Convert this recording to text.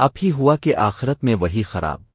اب ہی ہوا کہ آخرت میں وہی خراب۔